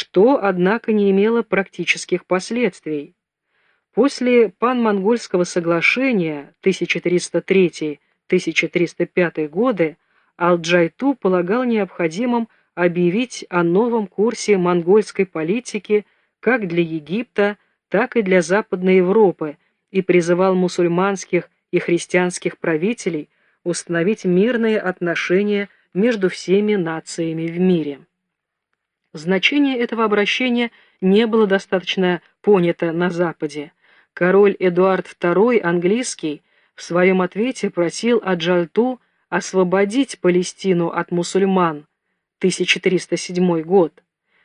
что, однако, не имело практических последствий. После пан-монгольского соглашения 1303-1305 годы Алджайту полагал необходимым объявить о новом курсе монгольской политики как для Египта, так и для Западной Европы и призывал мусульманских и христианских правителей установить мирные отношения между всеми нациями в мире. Значение этого обращения не было достаточно понято на Западе. Король Эдуард II английский в своем ответе просил Аджальту освободить Палестину от мусульман, 1307 год.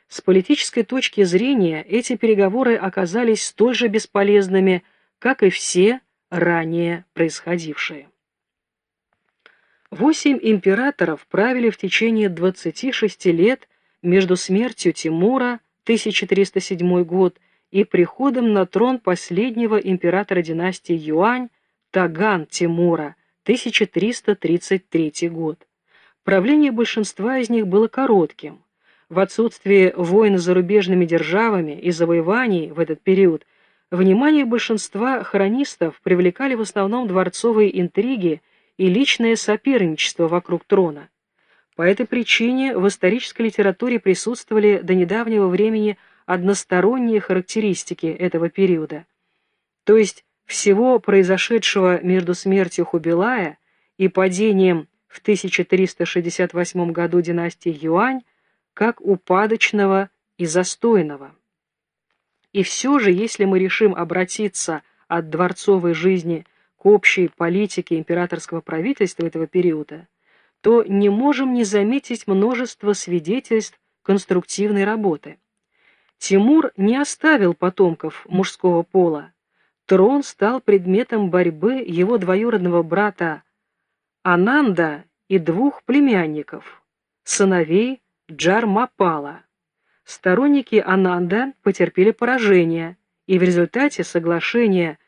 С политической точки зрения эти переговоры оказались столь же бесполезными, как и все ранее происходившие. Восемь императоров правили в течение 26 лет между смертью Тимура, 1307 год, и приходом на трон последнего императора династии Юань, Таган Тимура, 1333 год. Правление большинства из них было коротким. В отсутствие войн с зарубежными державами и завоеваний в этот период внимание большинства хронистов привлекали в основном дворцовые интриги и личное соперничество вокруг трона. По этой причине в исторической литературе присутствовали до недавнего времени односторонние характеристики этого периода. То есть всего произошедшего между смертью Хубилая и падением в 1368 году династии Юань как упадочного и застойного. И все же, если мы решим обратиться от дворцовой жизни к общей политике императорского правительства этого периода, то не можем не заметить множество свидетельств конструктивной работы. Тимур не оставил потомков мужского пола. Трон стал предметом борьбы его двоюродного брата Ананда и двух племянников, сыновей Джармапала. Сторонники Ананда потерпели поражение, и в результате соглашения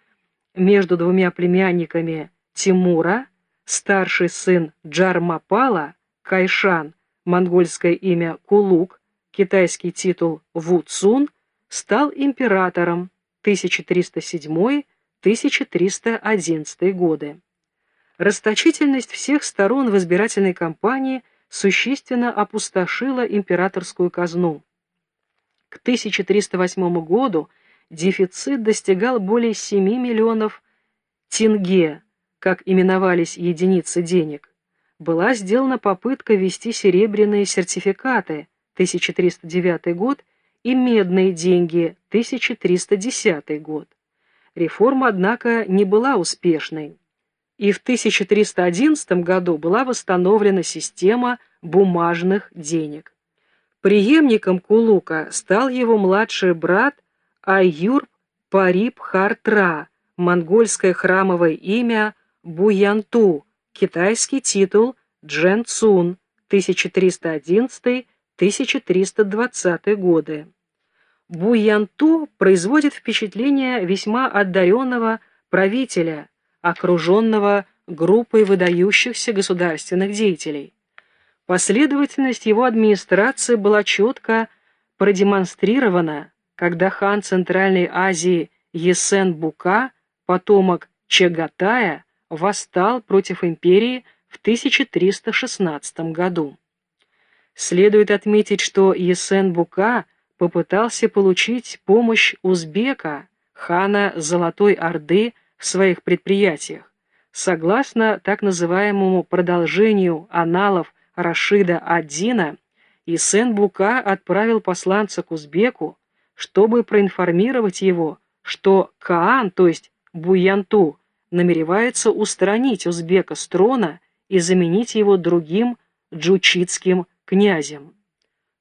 между двумя племянниками Тимура, старший сын Джармапала, Кайшан, монгольское имя Кулук, китайский титул Вуцун, стал императором 1307-1311 годы. Расточительность всех сторон в избирательной кампании существенно опустошила императорскую казну. К 1308 году дефицит достигал более 7 миллионов тенге, как именовались единицы денег. Была сделана попытка ввести серебряные сертификаты 1309 год и медные деньги 1310 год. Реформа, однако, не была успешной и в 1311 году была восстановлена система бумажных денег. Приемником Кулука стал его младший брат Айюрб Париб Хартра, монгольское храмовое имя Буянту, китайский титул Джен Цун, 1311-1320 годы. Буянту производит впечатление весьма одаренного правителя, окруженного группой выдающихся государственных деятелей. Последовательность его администрации была четко продемонстрирована, когда хан Центральной Азии Есен Бука, потомок Чагатая, восстал против империи в 1316 году. Следует отметить, что Есен Бука попытался получить помощь узбека, хана Золотой Орды, в своих предприятиях. Согласно так называемому продолжению аналов Рашида Аддина, Исен Бука отправил посланца к узбеку, чтобы проинформировать его, что Каан, то есть Буянту, намеревается устранить узбека с трона и заменить его другим джучитским князем.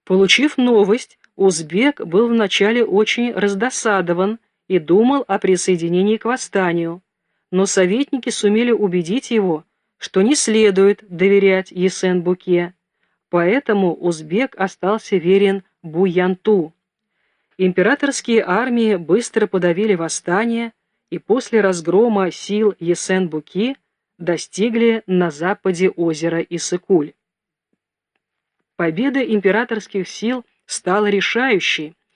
Получив новость, узбек был вначале очень раздосадован и думал о присоединении к восстанию, но советники сумели убедить его, что не следует доверять Есен-Буке, поэтому узбек остался верен Буянту. Императорские армии быстро подавили восстание и после разгрома сил Есен-Буки достигли на западе озера Исыкуль. Победа императорских сил стала решающей.